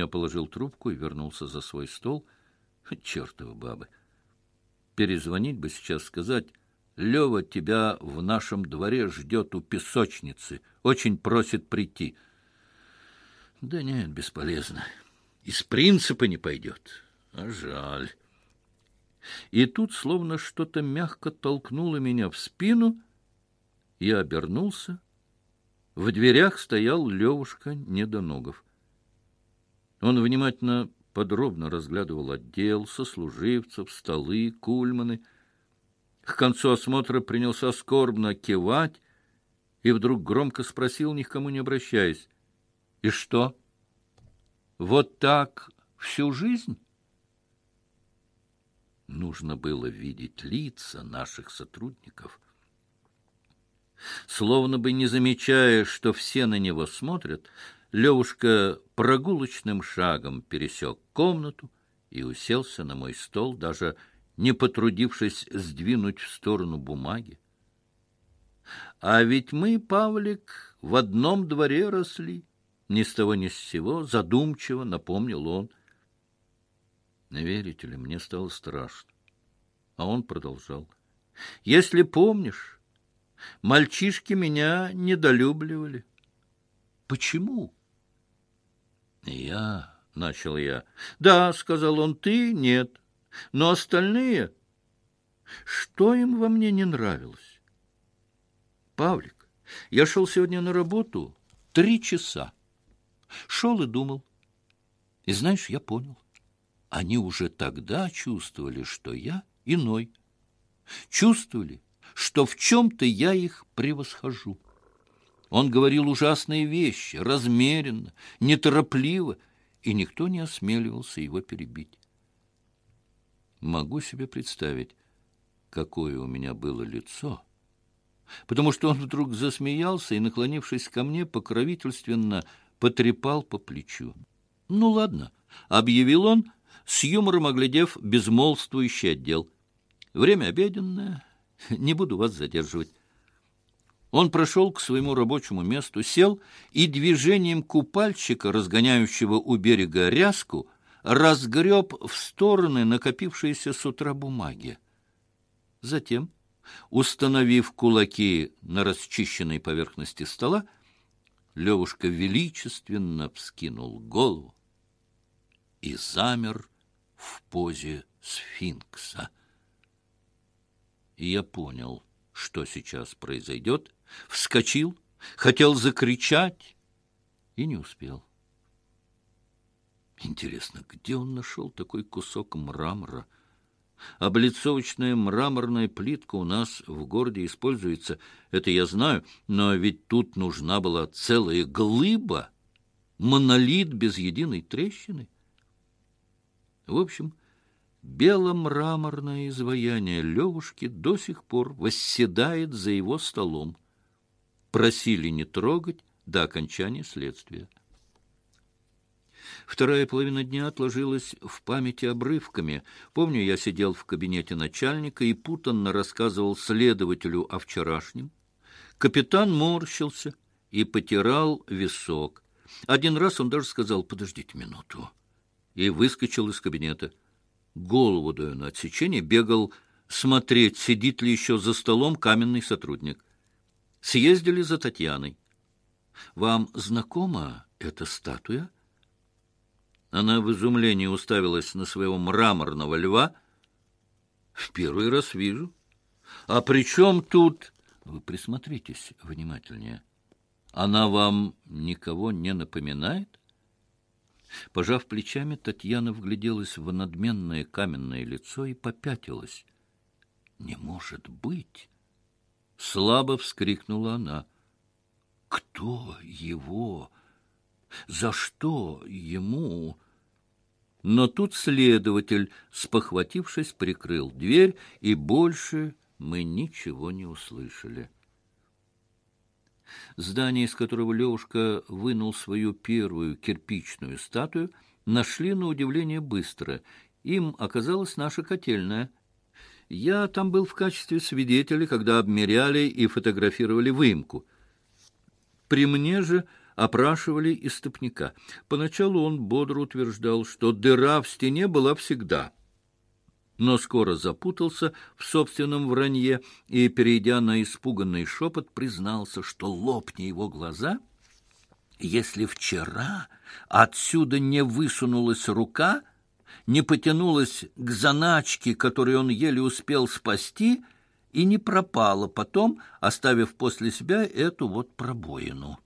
Я положил трубку и вернулся за свой стол. Чертовы бабы! Перезвонить бы сейчас, сказать, Лева тебя в нашем дворе ждет у песочницы, очень просит прийти. Да нет, бесполезно. Из принципа не пойдет. А жаль. И тут словно что-то мягко толкнуло меня в спину. Я обернулся. В дверях стоял Левушка Недоногов. Он внимательно, подробно разглядывал отдел, сослуживцев, столы, кульманы. К концу осмотра принялся скорбно кивать и вдруг громко спросил, ни к кому не обращаясь, «И что? Вот так всю жизнь?» Нужно было видеть лица наших сотрудников. Словно бы не замечая, что все на него смотрят, Левушка прогулочным шагом пересек комнату и уселся на мой стол, даже не потрудившись сдвинуть в сторону бумаги. А ведь мы, Павлик, в одном дворе росли. Ни с того ни с сего, задумчиво напомнил он. Верите ли, мне стало страшно. А он продолжал. Если помнишь, мальчишки меня недолюбливали. Почему? Я, — начал я. Да, — сказал он, — ты нет. Но остальные... Что им во мне не нравилось? Павлик, я шел сегодня на работу три часа. Шел и думал. И знаешь, я понял. Они уже тогда чувствовали, что я иной. Чувствовали, что в чем-то я их превосхожу. Он говорил ужасные вещи, размеренно, неторопливо, и никто не осмеливался его перебить. Могу себе представить, какое у меня было лицо, потому что он вдруг засмеялся и, наклонившись ко мне, покровительственно потрепал по плечу. «Ну, ладно», — объявил он, с юмором оглядев безмолвствующий отдел. «Время обеденное, не буду вас задерживать. Он прошел к своему рабочему месту, сел и движением купальщика, разгоняющего у берега ряску, разгреб в стороны накопившиеся с утра бумаги. Затем, установив кулаки на расчищенной поверхности стола, Левушка величественно вскинул голову и замер в позе сфинкса. И я понял, что сейчас произойдет, вскочил, хотел закричать и не успел. Интересно, где он нашел такой кусок мрамора? Облицовочная мраморная плитка у нас в городе используется, это я знаю, но ведь тут нужна была целая глыба, монолит без единой трещины. В общем, беломраморное изваяние Левушки до сих пор восседает за его столом. Просили не трогать до окончания следствия. Вторая половина дня отложилась в памяти обрывками. Помню, я сидел в кабинете начальника и путанно рассказывал следователю о вчерашнем. Капитан морщился и потирал висок. Один раз он даже сказал «подождите минуту» и выскочил из кабинета. Голову даю на отсечение, бегал смотреть, сидит ли еще за столом каменный сотрудник. Съездили за Татьяной. «Вам знакома эта статуя?» Она в изумлении уставилась на своего мраморного льва. В первый раз вижу. А при чем тут... Вы присмотритесь внимательнее. Она вам никого не напоминает? Пожав плечами, Татьяна вгляделась в надменное каменное лицо и попятилась. «Не может быть!» Слабо вскрикнула она. «Кто его?» За что ему? Но тут следователь, спохватившись, прикрыл дверь, и больше мы ничего не услышали. Здание, из которого Левушка вынул свою первую кирпичную статую, нашли на удивление быстро. Им оказалась наша котельная. Я там был в качестве свидетеля, когда обмеряли и фотографировали выемку. При мне же опрашивали истопника. Поначалу он бодро утверждал, что дыра в стене была всегда — но скоро запутался в собственном вранье и, перейдя на испуганный шепот, признался, что лопни его глаза, если вчера отсюда не высунулась рука, не потянулась к заначке, которую он еле успел спасти, и не пропала потом, оставив после себя эту вот пробоину.